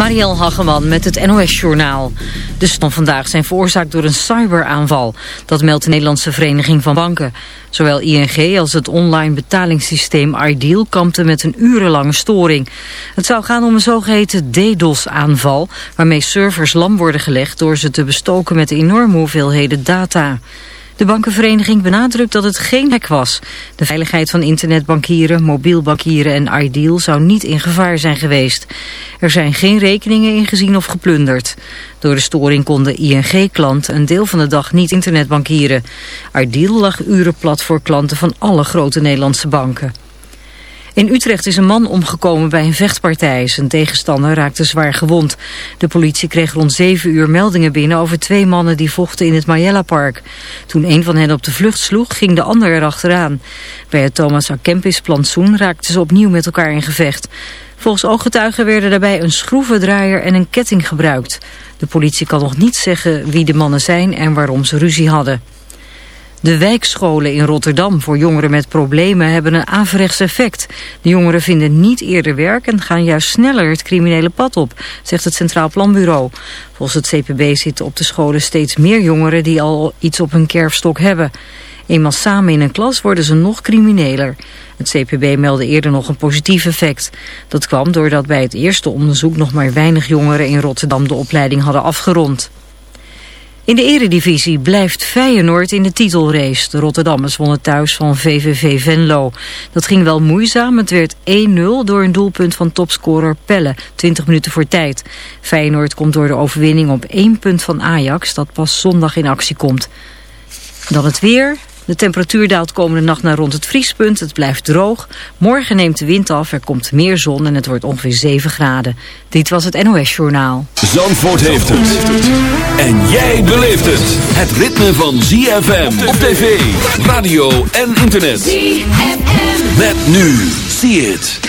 Marielle Hageman met het NOS-journaal. De van vandaag zijn veroorzaakt door een cyberaanval. Dat meldt de Nederlandse Vereniging van Banken. Zowel ING als het online betalingssysteem Ideal kampten met een urenlange storing. Het zou gaan om een zogeheten DDoS-aanval... waarmee servers lam worden gelegd door ze te bestoken met enorme hoeveelheden data. De bankenvereniging benadrukt dat het geen hek was. De veiligheid van internetbankieren, mobiel bankieren en Ideal zou niet in gevaar zijn geweest. Er zijn geen rekeningen ingezien of geplunderd. Door de storing konden ING-klanten een deel van de dag niet internetbankieren. Ideal lag uren plat voor klanten van alle grote Nederlandse banken. In Utrecht is een man omgekomen bij een vechtpartij. Zijn tegenstander raakte zwaar gewond. De politie kreeg rond 7 uur meldingen binnen over twee mannen die vochten in het Majella-park. Toen een van hen op de vlucht sloeg, ging de ander erachteraan. Bij het Thomas A. Kempis plantsoen raakten ze opnieuw met elkaar in gevecht. Volgens ooggetuigen werden daarbij een schroevendraaier en een ketting gebruikt. De politie kan nog niet zeggen wie de mannen zijn en waarom ze ruzie hadden. De wijkscholen in Rotterdam voor jongeren met problemen hebben een averechts effect. De jongeren vinden niet eerder werk en gaan juist sneller het criminele pad op, zegt het Centraal Planbureau. Volgens het CPB zitten op de scholen steeds meer jongeren die al iets op hun kerfstok hebben. Eenmaal samen in een klas worden ze nog crimineler. Het CPB meldde eerder nog een positief effect. Dat kwam doordat bij het eerste onderzoek nog maar weinig jongeren in Rotterdam de opleiding hadden afgerond. In de eredivisie blijft Feyenoord in de titelrace. De Rotterdammers wonnen thuis van VVV Venlo. Dat ging wel moeizaam. Het werd 1-0 door een doelpunt van topscorer Pelle. 20 minuten voor tijd. Feyenoord komt door de overwinning op één punt van Ajax... dat pas zondag in actie komt. Dan het weer. De temperatuur daalt komende nacht naar rond het vriespunt. Het blijft droog. Morgen neemt de wind af, er komt meer zon en het wordt ongeveer 7 graden. Dit was het NOS Journaal. Zandvoort heeft het. En jij beleeft het. Het ritme van ZFM op tv, radio en internet. ZFM. Met nu. See it.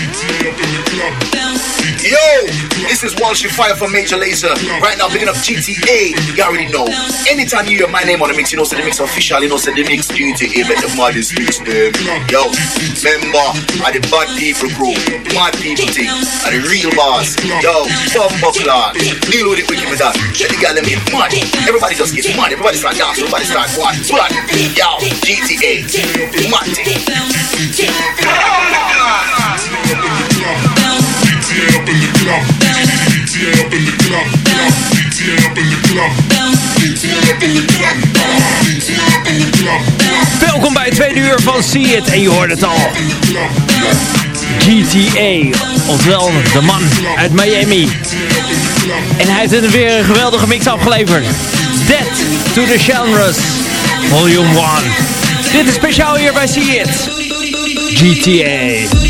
Yo, this is Walsh Fire from Major Laser. Right now, picking up GTA. You already know. Anytime you hear my name on the mix, you know, say the mix official, you know, say the mix GTA. Make the maddest mix them. Yo, member, I the bad people crew. Mad people thing. I the real boss. Yo, Bob Buckler. Deal with it wicked with that. Let the girl them get mad. Everybody just get mad. Everybody start dancing. Everybody start what? What? Yo, GTA. Mad thing. Up in the club. Up in the club. Up in the club. up in the club. up in the club. Welkom bij het tweede uur van See It. En je hoort het al. GTA, oftewel de man uit Miami. En hij heeft weer een geweldige mix afgeleverd. Dead to the Genres, Volume 1. Dit is speciaal hier bij See It. GTA.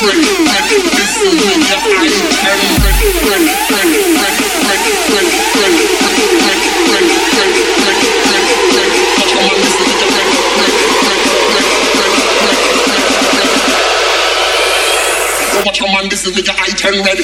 Watch your man, this is nigga, I turn red.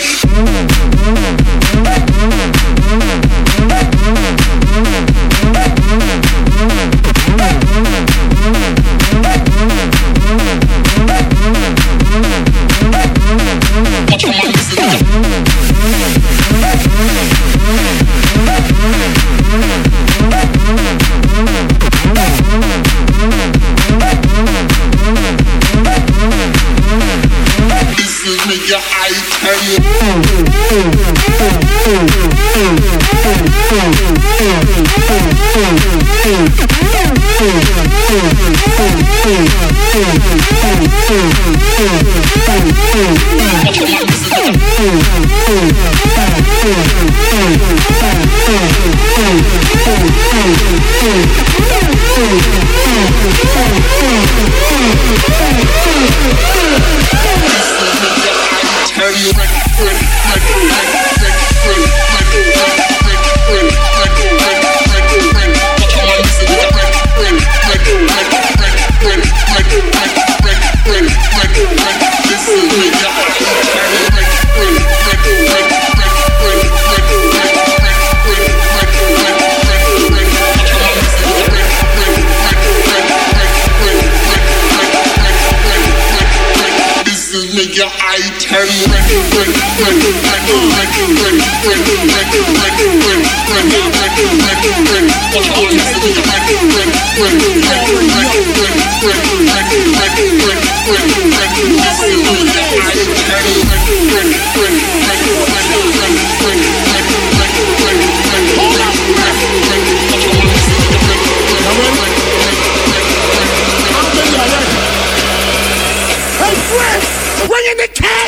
Ring in the cage!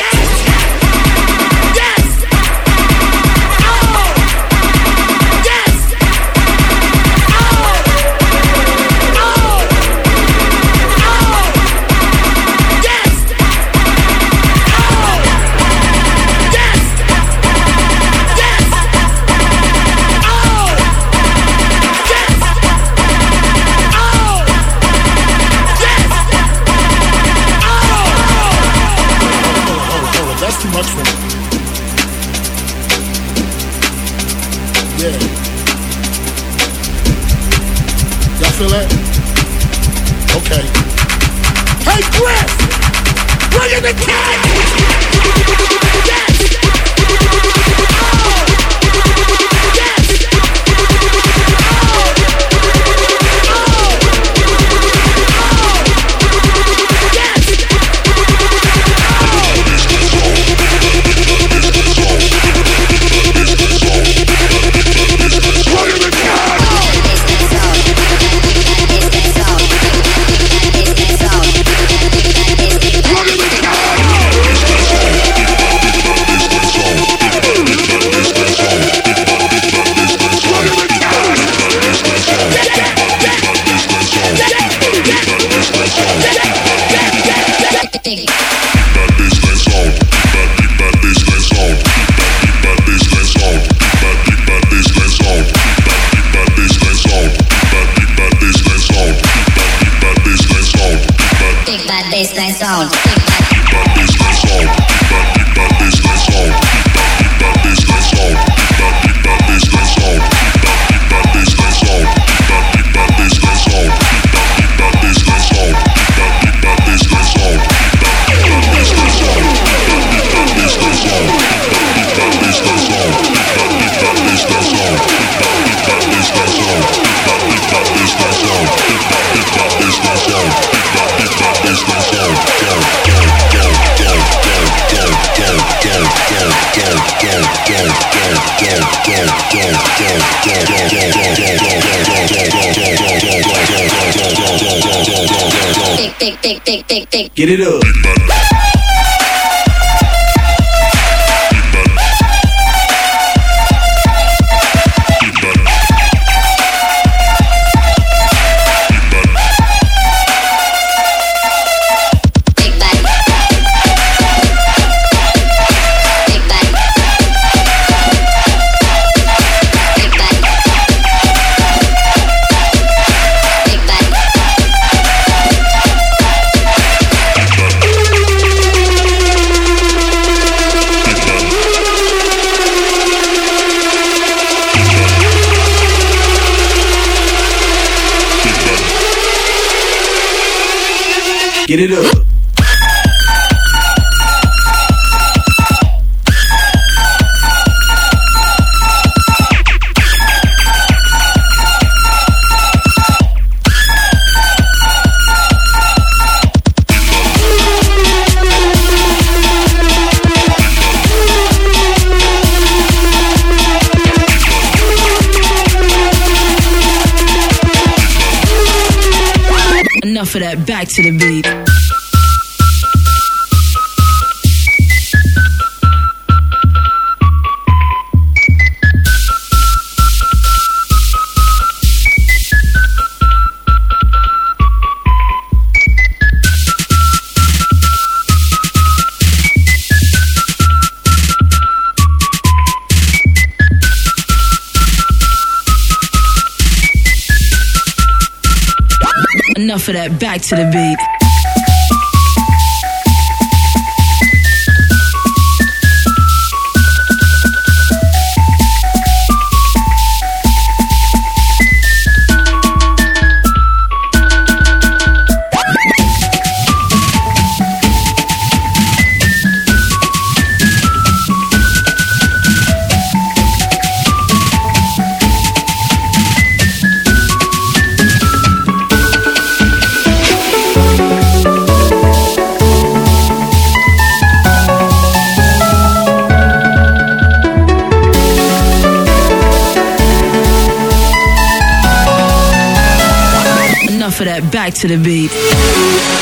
Get it up. Get it up. confident back to the beat. Of that, back to the beat. Of that, back to the beat.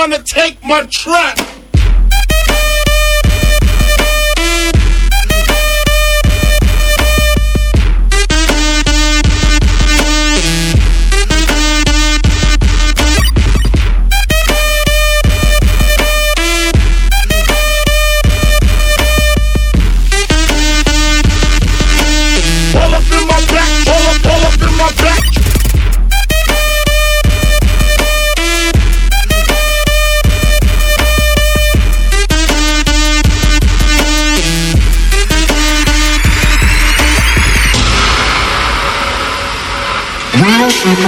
gonna take my truck.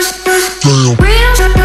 Damn. Real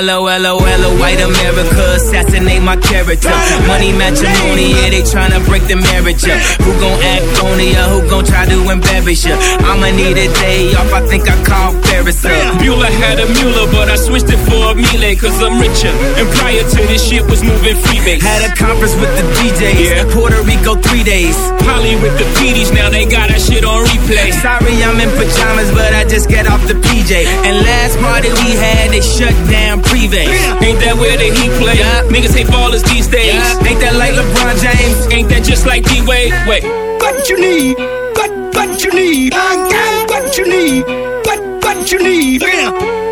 L-O-L-O-L-O-L-O, white America, assassinate my character. Money matrimony, yeah, they tryna break the marriage up. Who gon' act phony or who gon' try to embarrass ya? I'ma need a day off, I think I call Paris up. Bueller had a Mueller, but I switched it for a Miele, cause I'm richer. And prior to this shit was moving freebase. Had a conference with the DJs, Yeah. Puerto Rico three days. Polly with the PDs, now they got that shit on replay. Sorry, I'm in pajamas, but I just get off the PJ. And last party we had, they shut down Privé. Ain't that where the heat play? Niggas hate ballers these days. Ain't that like LeBron James? Ain't that just like D-Wade? Wait. what you need? What, what you need? What you need? What, what you need?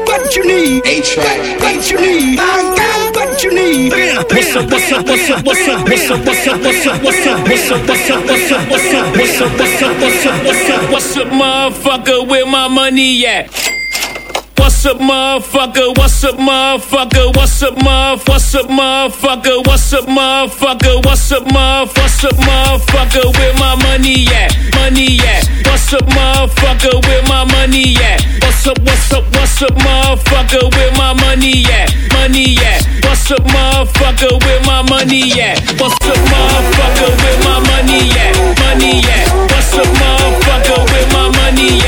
What you need? A-Track. What you need? What you need? What's up, what's up, what's up, what's up, what's up, what's up, what's up, what's up, what's up, what's up, what's up, what's up, what's up, what's up, what's up, what's up, what's up, motherfucker, where my money at? What's up, motherfucker? What's up, motherfucker? What's up, motherfucker? What's up, motherfucker? What's up, motherfucker? What's up, motherfucker? What's up, motherfucker? Where my money at? Money at? What's up, motherfucker? Where my money at? What's up, what's up, what's up, motherfucker? Where my money at? Money at? What's up, motherfucker? Where my money at? What's up, motherfucker? Where my money at? Money at? What's up, motherfucker? Where my money at?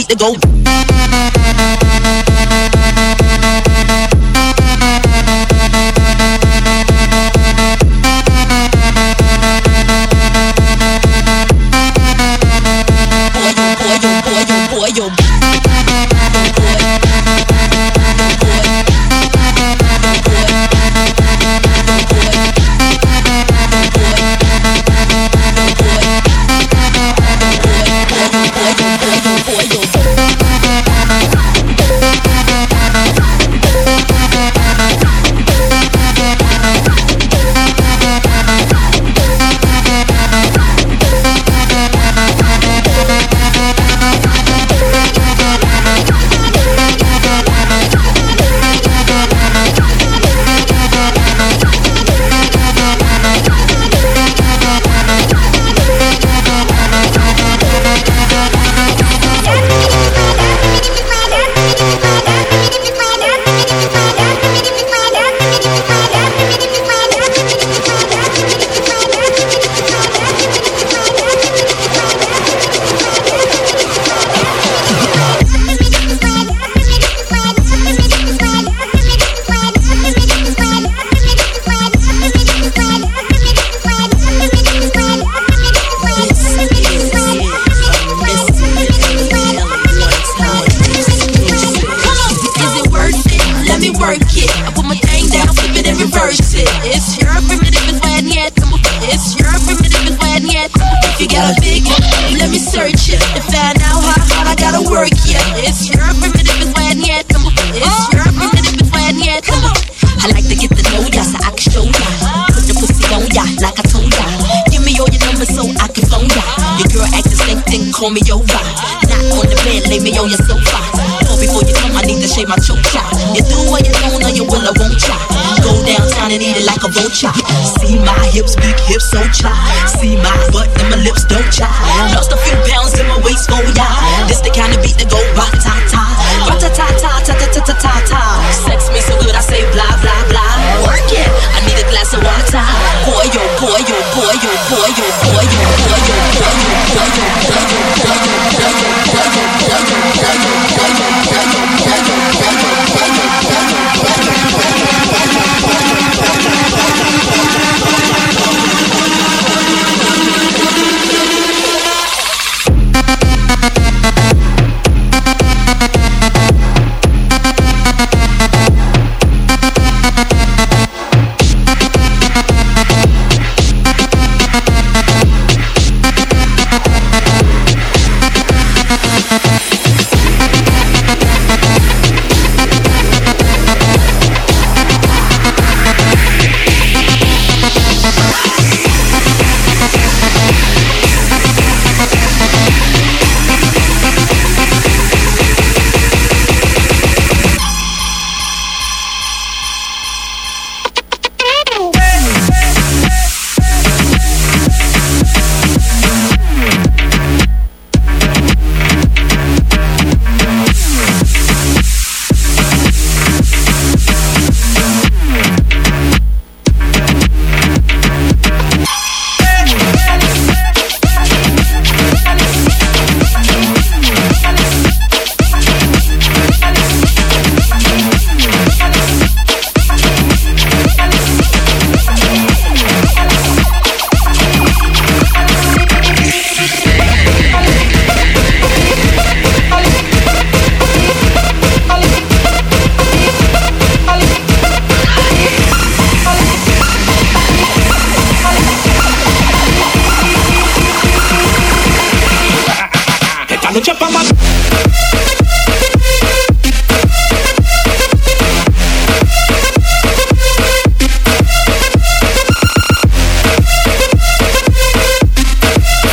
beat the gold.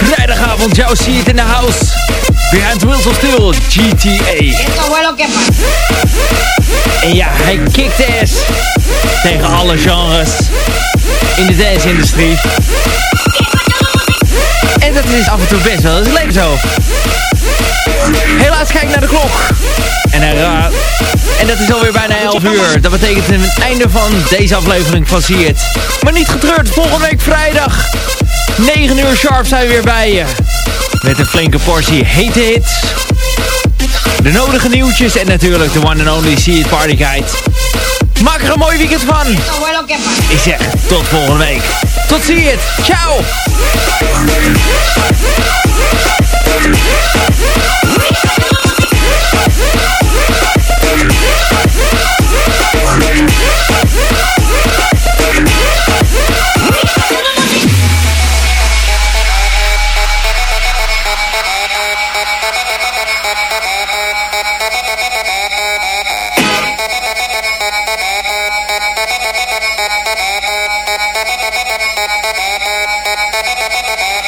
Vrijdagavond jou zie je in de House. Behind Wheels of Steel, GTA. En ja, hij kickt ass tegen alle genres in de dance-industrie. En dat is af en toe best wel eens leuk zo. Helaas kijk naar de klok. En, eh, er, en dat is alweer bijna 11 uur. Dat betekent het einde van deze aflevering van See It. Maar niet getreurd, volgende week vrijdag. 9 uur sharp zijn we weer bij je. Met een flinke portie hete hits. De nodige nieuwtjes en natuurlijk de one and only See It Party Guide. Maak er een mooi weekend van. Ik zeg tot volgende week. Tot ziens. Ciao.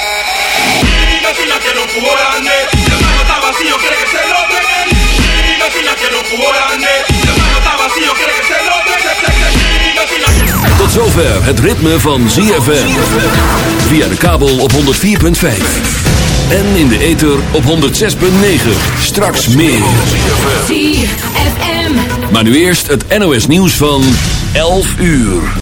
See Ciao. Vecina que no cubo grande, el hermano está vacío, quiere que se lo den. Vecina que no cubo grande, el hermano está vacío, quiere que se lo den. Tot zover het ritme van ZFM. Via de kabel op 104.5. En in de ether op 106.9. Straks meer. ZFM. Maar nu eerst het NOS nieuws van 11 uur.